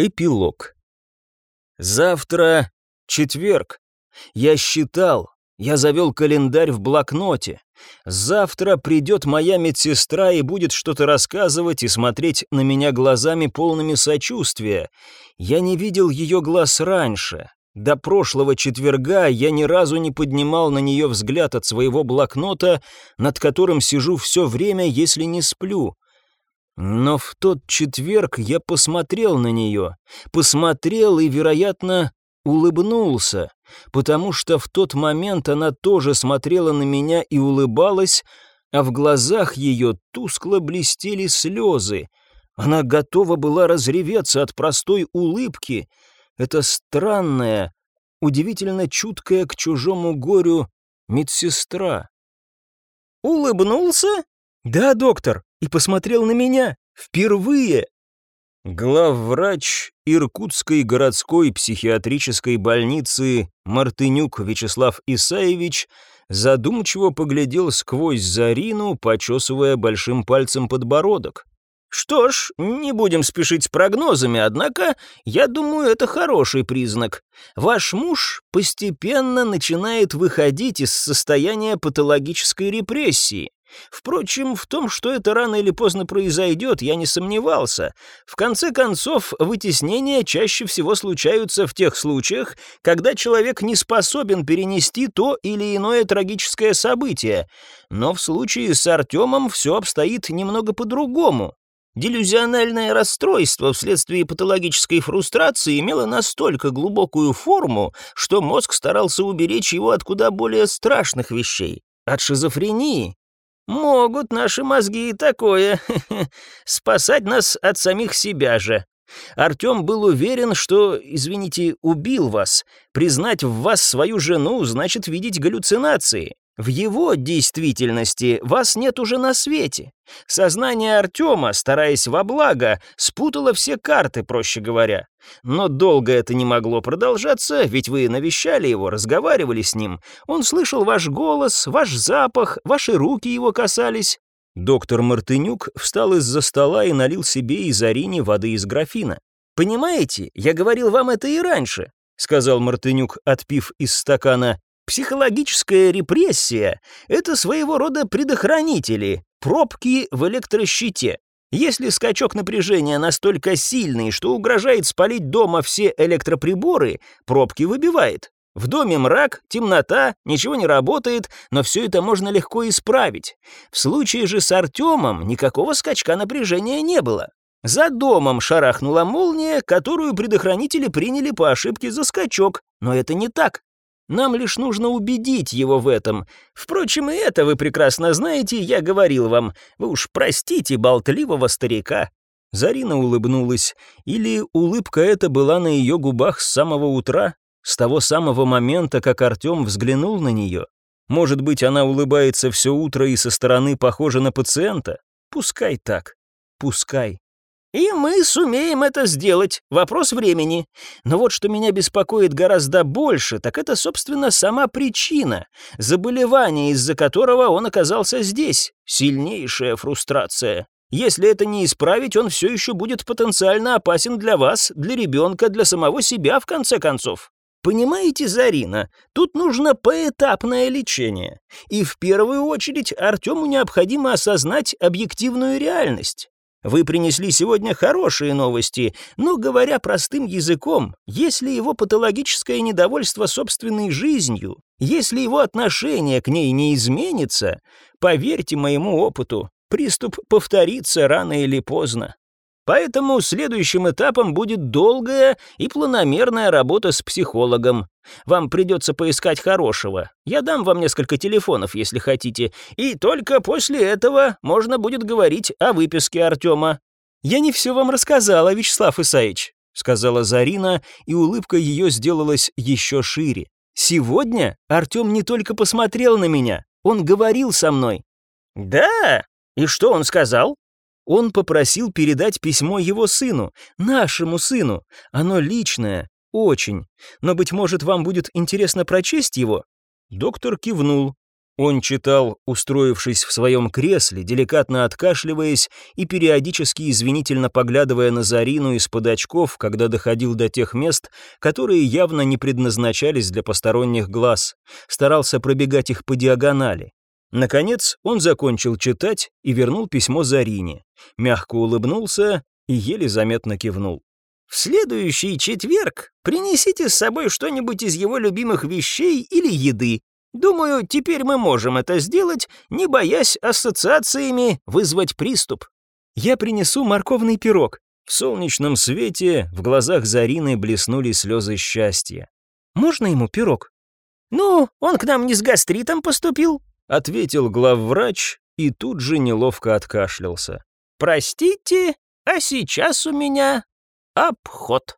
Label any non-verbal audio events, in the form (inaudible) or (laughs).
Эпилог. Завтра четверг. Я считал, я завел календарь в блокноте. Завтра придет моя медсестра и будет что-то рассказывать и смотреть на меня глазами полными сочувствия. Я не видел ее глаз раньше. До прошлого четверга я ни разу не поднимал на нее взгляд от своего блокнота, над которым сижу все время, если не сплю. Но в тот четверг я посмотрел на нее, посмотрел и, вероятно, улыбнулся, потому что в тот момент она тоже смотрела на меня и улыбалась, а в глазах ее тускло блестели слезы. Она готова была разреветься от простой улыбки. Это странная, удивительно чуткая к чужому горю медсестра. «Улыбнулся?» «Да, доктор, и посмотрел на меня. Впервые!» Главврач Иркутской городской психиатрической больницы Мартынюк Вячеслав Исаевич задумчиво поглядел сквозь Зарину, почесывая большим пальцем подбородок. «Что ж, не будем спешить с прогнозами, однако, я думаю, это хороший признак. Ваш муж постепенно начинает выходить из состояния патологической репрессии. Впрочем, в том, что это рано или поздно произойдет, я не сомневался. В конце концов, вытеснения чаще всего случаются в тех случаях, когда человек не способен перенести то или иное трагическое событие. Но в случае с Артемом все обстоит немного по-другому. Делюзиональное расстройство вследствие патологической фрустрации имело настолько глубокую форму, что мозг старался уберечь его от куда более страшных вещей. От шизофрении, Могут наши мозги и такое. (laughs) Спасать нас от самих себя же. Артем был уверен, что, извините, убил вас. Признать в вас свою жену значит видеть галлюцинации. В его действительности вас нет уже на свете. Сознание Артема, стараясь во благо, спутало все карты, проще говоря. Но долго это не могло продолжаться, ведь вы навещали его, разговаривали с ним. Он слышал ваш голос, ваш запах, ваши руки его касались. Доктор Мартынюк встал из-за стола и налил себе и Зарине воды из графина. «Понимаете, я говорил вам это и раньше», — сказал Мартынюк, отпив из стакана. Психологическая репрессия — это своего рода предохранители, пробки в электрощите. Если скачок напряжения настолько сильный, что угрожает спалить дома все электроприборы, пробки выбивает. В доме мрак, темнота, ничего не работает, но все это можно легко исправить. В случае же с Артемом никакого скачка напряжения не было. За домом шарахнула молния, которую предохранители приняли по ошибке за скачок, но это не так. Нам лишь нужно убедить его в этом. Впрочем, и это вы прекрасно знаете, я говорил вам. Вы уж простите болтливого старика». Зарина улыбнулась. Или улыбка эта была на ее губах с самого утра, с того самого момента, как Артем взглянул на нее. Может быть, она улыбается все утро и со стороны похожа на пациента? Пускай так. Пускай. И мы сумеем это сделать, вопрос времени. Но вот что меня беспокоит гораздо больше, так это, собственно, сама причина, заболевание, из-за которого он оказался здесь, сильнейшая фрустрация. Если это не исправить, он все еще будет потенциально опасен для вас, для ребенка, для самого себя, в конце концов. Понимаете, Зарина, тут нужно поэтапное лечение. И в первую очередь Артему необходимо осознать объективную реальность. Вы принесли сегодня хорошие новости, но, говоря простым языком, если его патологическое недовольство собственной жизнью, если его отношение к ней не изменится, поверьте моему опыту, приступ повторится рано или поздно. Поэтому следующим этапом будет долгая и планомерная работа с психологом. Вам придется поискать хорошего. Я дам вам несколько телефонов, если хотите. И только после этого можно будет говорить о выписке Артема. «Я не все вам рассказала, Вячеслав Исаевич», — сказала Зарина, и улыбка ее сделалась еще шире. «Сегодня Артем не только посмотрел на меня, он говорил со мной». «Да? И что он сказал?» Он попросил передать письмо его сыну, нашему сыну. Оно личное, очень. Но, быть может, вам будет интересно прочесть его?» Доктор кивнул. Он читал, устроившись в своем кресле, деликатно откашливаясь и периодически извинительно поглядывая на Зарину из-под очков, когда доходил до тех мест, которые явно не предназначались для посторонних глаз. Старался пробегать их по диагонали. Наконец он закончил читать и вернул письмо Зарине. Мягко улыбнулся и еле заметно кивнул. «В следующий четверг принесите с собой что-нибудь из его любимых вещей или еды. Думаю, теперь мы можем это сделать, не боясь ассоциациями вызвать приступ. Я принесу морковный пирог. В солнечном свете в глазах Зарины блеснули слезы счастья. Можно ему пирог? Ну, он к нам не с гастритом поступил, ответил главврач и тут же неловко откашлялся. Простите, а сейчас у меня обход.